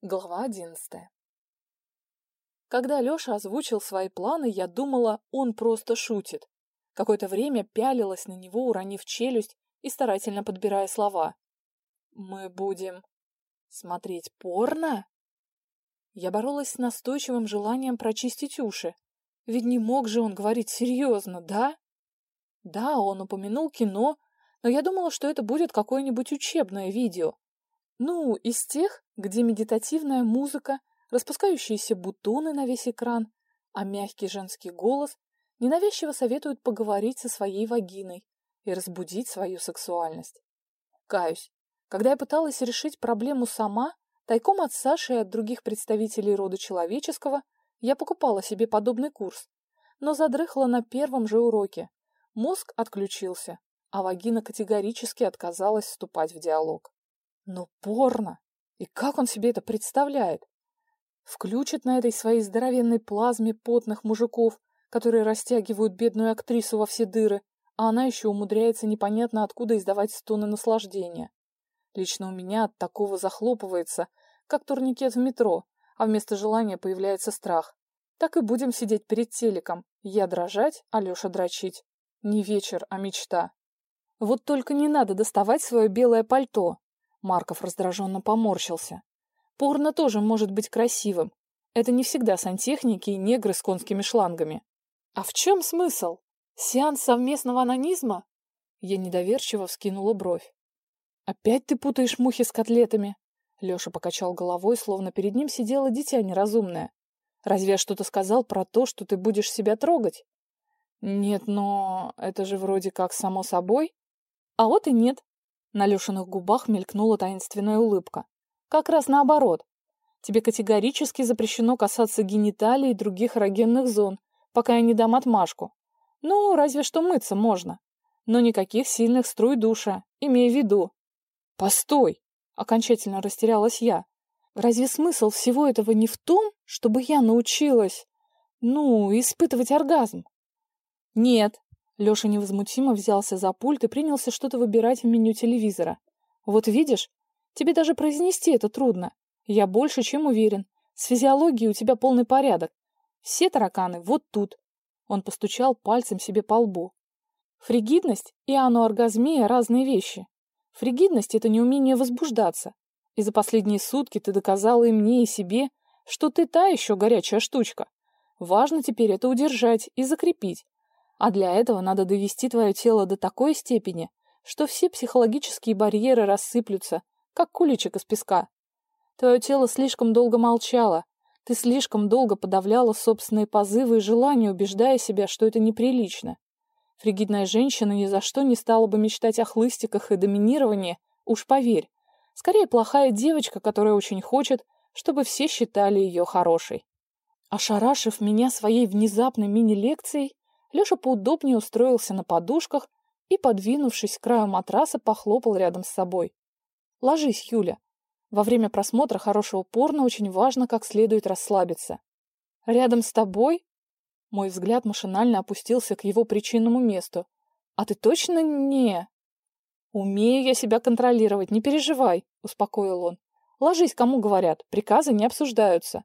Глава одиннадцатая. Когда Лёша озвучил свои планы, я думала, он просто шутит. Какое-то время пялилась на него, уронив челюсть и старательно подбирая слова. «Мы будем смотреть порно?» Я боролась с настойчивым желанием прочистить уши. Ведь не мог же он говорить серьезно, да? Да, он упомянул кино, но я думала, что это будет какое-нибудь учебное видео. Ну, из тех, где медитативная музыка, распускающиеся бутоны на весь экран, а мягкий женский голос ненавязчиво советуют поговорить со своей вагиной и разбудить свою сексуальность. Каюсь, когда я пыталась решить проблему сама, тайком от Саши и от других представителей рода человеческого, я покупала себе подобный курс, но задрыхла на первом же уроке. Мозг отключился, а вагина категорически отказалась вступать в диалог. Но порно! И как он себе это представляет? Включит на этой своей здоровенной плазме потных мужиков, которые растягивают бедную актрису во все дыры, а она еще умудряется непонятно откуда издавать стоны наслаждения. Лично у меня от такого захлопывается, как турникет в метро, а вместо желания появляется страх. Так и будем сидеть перед телеком. Я дрожать, а Леша дрочить. Не вечер, а мечта. Вот только не надо доставать свое белое пальто. Марков раздраженно поморщился. Порно тоже может быть красивым. Это не всегда сантехники и негры с конскими шлангами. А в чем смысл? Сеанс совместного анонизма? Я недоверчиво вскинула бровь. Опять ты путаешь мухи с котлетами? Леша покачал головой, словно перед ним сидело дитя неразумное. Разве я что-то сказал про то, что ты будешь себя трогать? Нет, но это же вроде как само собой. А вот и нет. На Лешиных губах мелькнула таинственная улыбка. Как раз наоборот. Тебе категорически запрещено касаться гениталий и других эрогенных зон, пока я не дам отмашку. Ну, разве что мыться можно. Но никаких сильных струй душа, имей в виду. Постой! Окончательно растерялась я. Разве смысл всего этого не в том, чтобы я научилась, ну, испытывать оргазм? Нет, Леша невозмутимо взялся за пульт и принялся что-то выбирать в меню телевизора. «Вот видишь, тебе даже произнести это трудно. Я больше чем уверен. С физиологией у тебя полный порядок. Все тараканы вот тут». Он постучал пальцем себе по лбу. Фригидность и анооргазмия – разные вещи. Фригидность – это неумение возбуждаться. И за последние сутки ты доказала и мне, и себе, что ты та еще горячая штучка. Важно теперь это удержать и закрепить, а для этого надо довести твое тело до такой степени, что все психологические барьеры рассыплются, как куличик из песка. Твое тело слишком долго молчало, ты слишком долго подавляла собственные позывы и желания, убеждая себя, что это неприлично. Фригидная женщина ни за что не стала бы мечтать о хлыстиках и доминировании, уж поверь. Скорее, плохая девочка, которая очень хочет, чтобы все считали ее хорошей. Ошарашив меня своей внезапной мини-лекцией, Леша поудобнее устроился на подушках и, подвинувшись к краю матраса, похлопал рядом с собой. «Ложись, Юля. Во время просмотра хорошего порно очень важно как следует расслабиться. Рядом с тобой?» Мой взгляд машинально опустился к его причинному месту. «А ты точно не...» «Умею я себя контролировать, не переживай», — успокоил он. «Ложись, кому говорят, приказы не обсуждаются».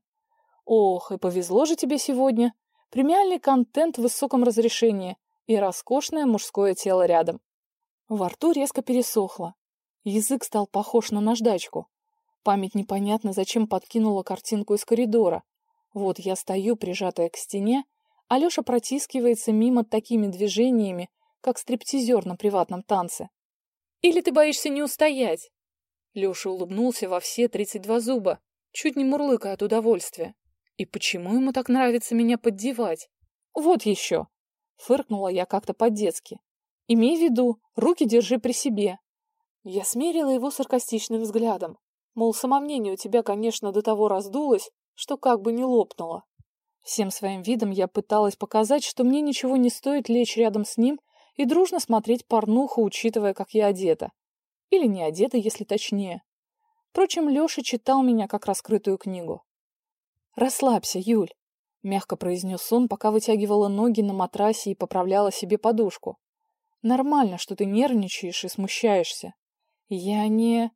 «Ох, и повезло же тебе сегодня премиальный контент в высоком разрешении и роскошное мужское тело рядом. Во рту резко пересохло. Язык стал похож на наждачку. Память непонятно зачем подкинула картинку из коридора. Вот я стою, прижатая к стене, а Лёша протискивается мимо такими движениями, как стриптизер на приватном танце. «Или ты боишься не устоять?» Лёша улыбнулся во все тридцать два зуба, чуть не мурлыкая от удовольствия. И почему ему так нравится меня поддевать? Вот еще. Фыркнула я как-то по-детски. Имей в виду, руки держи при себе. Я смерила его саркастичным взглядом. Мол, самомнение у тебя, конечно, до того раздулось, что как бы не лопнуло. Всем своим видом я пыталась показать, что мне ничего не стоит лечь рядом с ним и дружно смотреть порнуху, учитывая, как я одета. Или не одета, если точнее. Впрочем, Леша читал меня как раскрытую книгу. «Расслабься, Юль», — мягко произнес он, пока вытягивала ноги на матрасе и поправляла себе подушку. «Нормально, что ты нервничаешь и смущаешься. Я не...»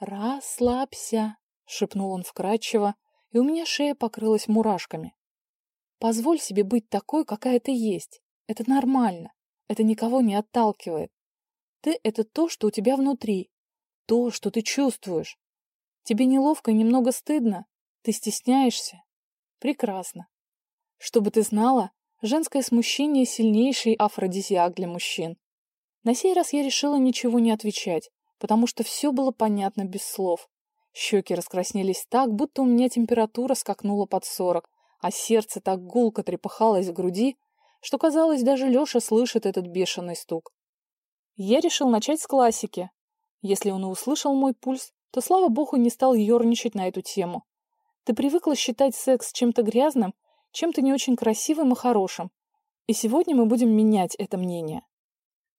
«Расслабься», — шепнул он вкрадчиво, и у меня шея покрылась мурашками. «Позволь себе быть такой, какая ты есть. Это нормально. Это никого не отталкивает. Ты — это то, что у тебя внутри. То, что ты чувствуешь. Тебе неловко и немного стыдно? Ты стесняешься? Прекрасно. Чтобы ты знала, женское смущение — сильнейший афродизиак для мужчин. На сей раз я решила ничего не отвечать, потому что все было понятно без слов. Щеки раскраснелись так, будто у меня температура скакнула под сорок, а сердце так гулко трепыхалось в груди, что, казалось, даже Леша слышит этот бешеный стук. Я решил начать с классики. Если он и услышал мой пульс, то, слава богу, не стал ерничать на эту тему. Ты привыкла считать секс чем-то грязным, чем-то не очень красивым и хорошим. И сегодня мы будем менять это мнение.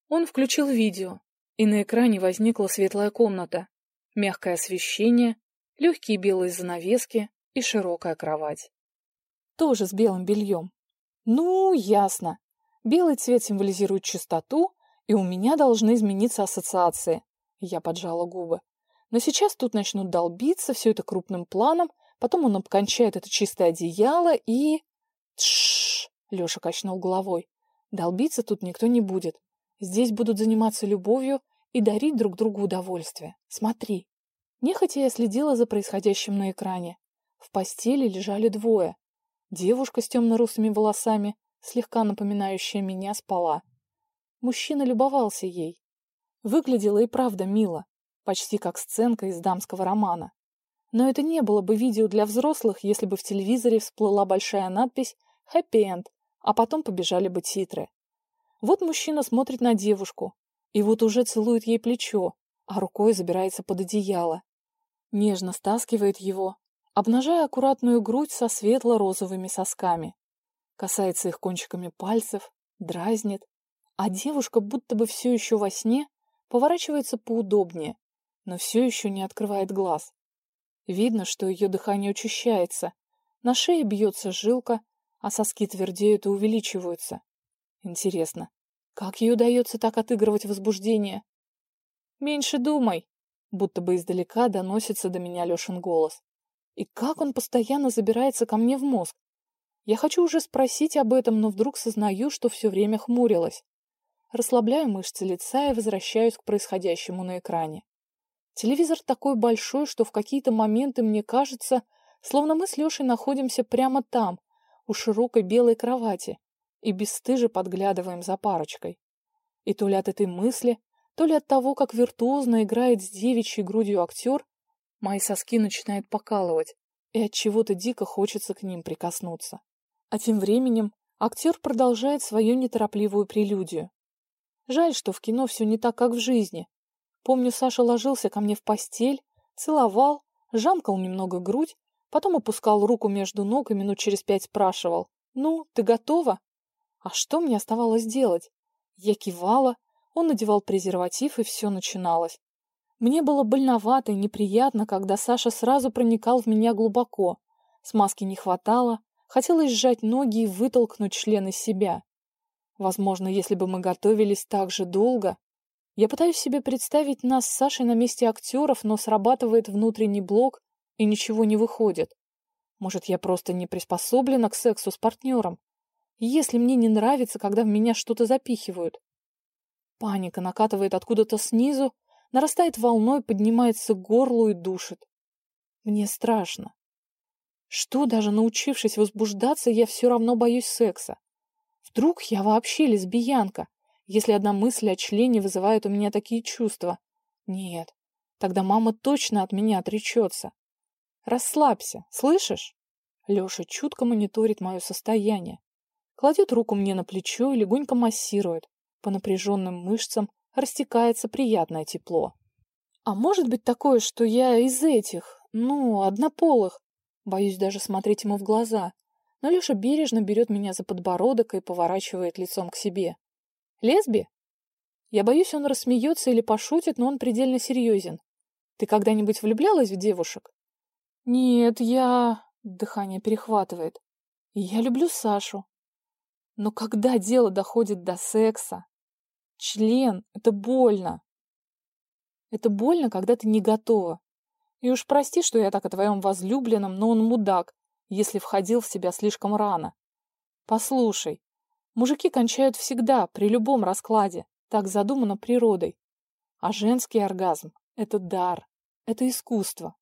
Он включил видео, и на экране возникла светлая комната, мягкое освещение, легкие белые занавески и широкая кровать. Тоже с белым бельем. Ну, ясно. Белый цвет символизирует чистоту, и у меня должны измениться ассоциации. Я поджала губы. Но сейчас тут начнут долбиться, все это крупным планом, потом он обкончает это чистое одеяло и... Тш! Леша качнул головой. Долбиться тут никто не будет. Здесь будут заниматься любовью и дарить друг другу удовольствие. Смотри. Нехотя я следила за происходящим на экране. В постели лежали двое. Девушка с темно-русыми волосами, слегка напоминающая меня, спала. Мужчина любовался ей. Выглядела и правда мило, почти как сценка из дамского романа. Но это не было бы видео для взрослых, если бы в телевизоре всплыла большая надпись «Happy End», а потом побежали бы титры. Вот мужчина смотрит на девушку, и вот уже целует ей плечо, а рукой забирается под одеяло. Нежно стаскивает его, обнажая аккуратную грудь со светло-розовыми сосками. Касается их кончиками пальцев, дразнит, а девушка, будто бы все еще во сне, поворачивается поудобнее, но все еще не открывает глаз. Видно, что ее дыхание учащается, на шее бьется жилка, а соски твердеют и увеличиваются. Интересно, как ей удается так отыгрывать возбуждение? «Меньше думай!» Будто бы издалека доносится до меня Лешин голос. И как он постоянно забирается ко мне в мозг? Я хочу уже спросить об этом, но вдруг сознаю, что все время хмурилась. Расслабляю мышцы лица и возвращаюсь к происходящему на экране. Телевизор такой большой, что в какие-то моменты мне кажется, словно мы с Лешей находимся прямо там, у широкой белой кровати, и бесстыже подглядываем за парочкой. И то ли от этой мысли, то ли от того, как виртуозно играет с девичьей грудью актер, Мои соски начинают покалывать, и от чего-то дико хочется к ним прикоснуться. А тем временем актер продолжает свою неторопливую прелюдию. Жаль, что в кино все не так, как в жизни. Помню, Саша ложился ко мне в постель, целовал, жамкал немного грудь, потом опускал руку между ног и минут через пять спрашивал «Ну, ты готова?» А что мне оставалось делать? Я кивала, он надевал презерватив, и все начиналось. Мне было больновато и неприятно, когда Саша сразу проникал в меня глубоко. Смазки не хватало, хотелось сжать ноги и вытолкнуть член из себя. Возможно, если бы мы готовились так же долго... Я пытаюсь себе представить нас с Сашей на месте актеров, но срабатывает внутренний блок, и ничего не выходит. Может, я просто не приспособлена к сексу с партнером? Если мне не нравится, когда в меня что-то запихивают. Паника накатывает откуда-то снизу, нарастает волной, поднимается к горлу и душит. Мне страшно. Что, даже научившись возбуждаться, я все равно боюсь секса? Вдруг я вообще лесбиянка, если одна мысль о члене вызывает у меня такие чувства? Нет, тогда мама точно от меня отречется. Расслабься, слышишь? Леша чутко мониторит мое состояние. Кладет руку мне на плечо и легонько массирует. По напряженным мышцам растекается приятное тепло. А может быть такое, что я из этих, ну, однополых? Боюсь даже смотреть ему в глаза. Но Леша бережно берет меня за подбородок и поворачивает лицом к себе. Лесби? Я боюсь, он рассмеется или пошутит, но он предельно серьезен. Ты когда-нибудь влюблялась в девушек? Нет, я... Дыхание перехватывает. Я люблю Сашу. Но когда дело доходит до секса, Член — это больно. Это больно, когда ты не готова. И уж прости, что я так о твоем возлюбленном, но он мудак, если входил в себя слишком рано. Послушай, мужики кончают всегда, при любом раскладе, так задумано природой. А женский оргазм — это дар, это искусство.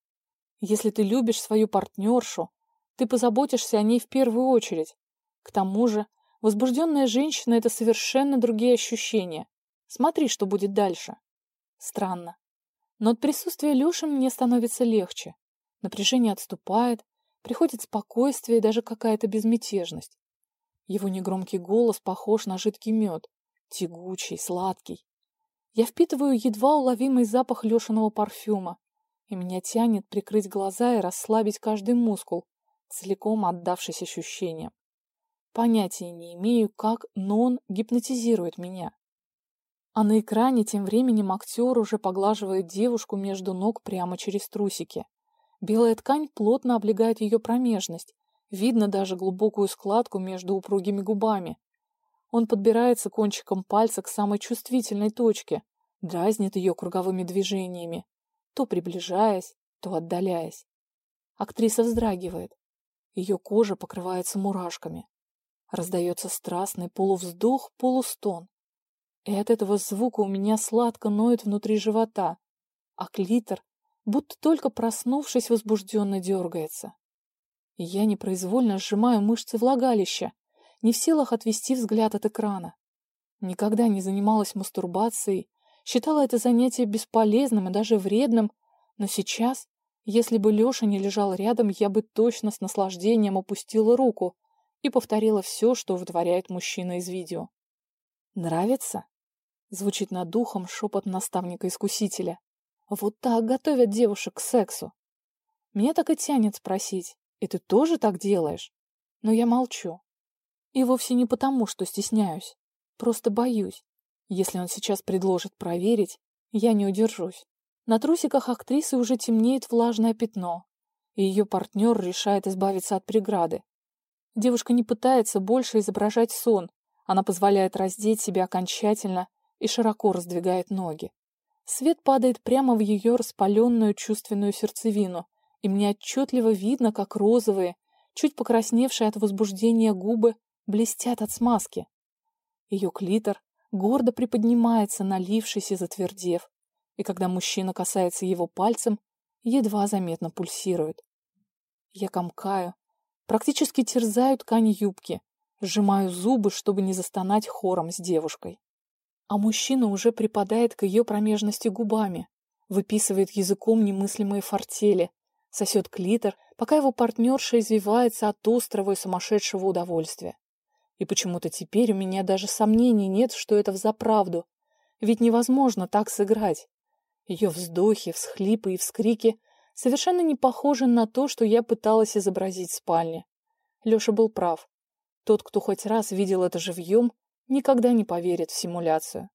Если ты любишь свою партнершу, ты позаботишься о ней в первую очередь. К тому же, возбужденная женщина — это совершенно другие ощущения. Смотри, что будет дальше. Странно. Но от присутствия Леши мне становится легче. Напряжение отступает, приходит спокойствие и даже какая-то безмятежность. Его негромкий голос похож на жидкий мед, тягучий, сладкий. Я впитываю едва уловимый запах Лешиного парфюма, и меня тянет прикрыть глаза и расслабить каждый мускул, целиком отдавшись ощущениям. Понятия не имею, как, но он гипнотизирует меня. А на экране тем временем актер уже поглаживает девушку между ног прямо через трусики. Белая ткань плотно облегает ее промежность. Видно даже глубокую складку между упругими губами. Он подбирается кончиком пальца к самой чувствительной точке, дразнит ее круговыми движениями, то приближаясь, то отдаляясь. Актриса вздрагивает. Ее кожа покрывается мурашками. Раздается страстный полувздох, полустон. И от этого звука у меня сладко ноет внутри живота, а клитор, будто только проснувшись, возбужденно дергается. Я непроизвольно сжимаю мышцы влагалища, не в силах отвести взгляд от экрана. Никогда не занималась мастурбацией, считала это занятие бесполезным и даже вредным, но сейчас, если бы Леша не лежал рядом, я бы точно с наслаждением опустила руку и повторила все, что вытворяет мужчина из видео. Нравится? Звучит над духом шепот наставника-искусителя. Вот так готовят девушек к сексу. Меня так и тянет спросить, и ты тоже так делаешь? Но я молчу. И вовсе не потому, что стесняюсь. Просто боюсь. Если он сейчас предложит проверить, я не удержусь. На трусиках актрисы уже темнеет влажное пятно, и ее партнер решает избавиться от преграды. Девушка не пытается больше изображать сон, она позволяет раздеть себя окончательно и широко раздвигает ноги. Свет падает прямо в ее распаленную чувственную сердцевину, и мне отчетливо видно, как розовые, чуть покрасневшие от возбуждения губы блестят от смазки. Ее клитор гордо приподнимается, налившись и затвердев, и когда мужчина касается его пальцем, едва заметно пульсирует. Я комкаю, практически терзаю ткань юбки, сжимаю зубы, чтобы не застонать хором с девушкой а мужчина уже припадает к ее промежности губами, выписывает языком немыслимые фортели, сосет клитор, пока его партнерша извивается от острого и сумасшедшего удовольствия. И почему-то теперь у меня даже сомнений нет, что это взаправду, ведь невозможно так сыграть. Ее вздохи, всхлипы и вскрики совершенно не похожи на то, что я пыталась изобразить в спальне. Леша был прав. Тот, кто хоть раз видел это живьем, никогда не поверит в симуляцию.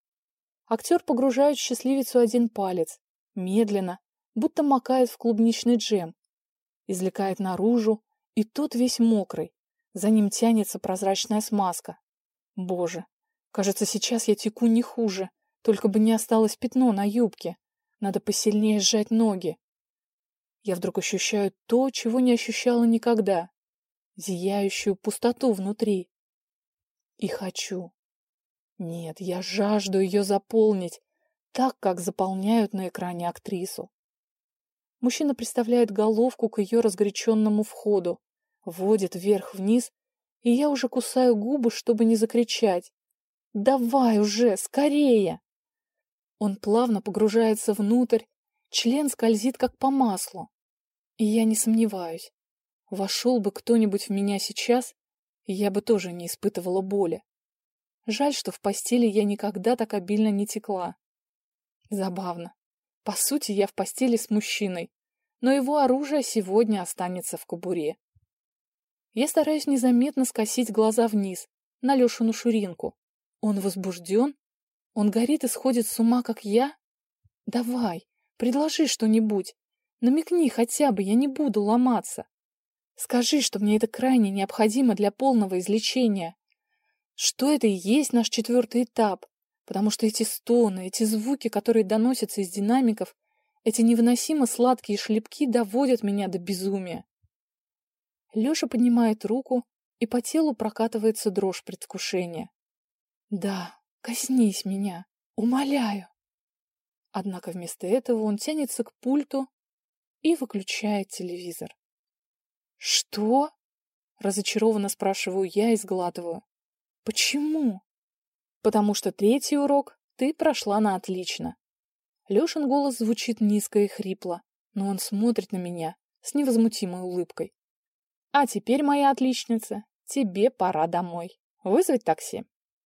Актер погружает счастливицу один палец, медленно, будто макает в клубничный джем, извлекает наружу, и тот весь мокрый, за ним тянется прозрачная смазка. Боже, кажется, сейчас я теку не хуже, только бы не осталось пятно на юбке. Надо посильнее сжать ноги. Я вдруг ощущаю то, чего не ощущала никогда. Зияющую пустоту внутри. И хочу. Нет, я жажду ее заполнить, так, как заполняют на экране актрису. Мужчина приставляет головку к ее разгоряченному входу, водит вверх-вниз, и я уже кусаю губы, чтобы не закричать. «Давай уже, скорее!» Он плавно погружается внутрь, член скользит как по маслу. И я не сомневаюсь. Вошел бы кто-нибудь в меня сейчас, я бы тоже не испытывала боли. Жаль, что в постели я никогда так обильно не текла. Забавно. По сути, я в постели с мужчиной, но его оружие сегодня останется в кобуре. Я стараюсь незаметно скосить глаза вниз, на Лешину шуринку. Он возбужден? Он горит и сходит с ума, как я? Давай, предложи что-нибудь. Намекни хотя бы, я не буду ломаться. Скажи, что мне это крайне необходимо для полного излечения что это и есть наш четвертый этап, потому что эти стоны, эти звуки, которые доносятся из динамиков, Эти невыносимо сладкие шлепки доводят меня до безумия. Лёша поднимает руку, и по телу прокатывается дрожь предвкушения. Да, коснись меня, умоляю. Однако вместо этого он тянется к пульту и выключает телевизор. «Что?» — разочарованно спрашиваю я и сглатываю. «Почему?» «Потому что третий урок ты прошла на отлично». Лешин голос звучит низко и хрипло, но он смотрит на меня с невозмутимой улыбкой. «А теперь, моя отличница, тебе пора домой. Вызвать такси?»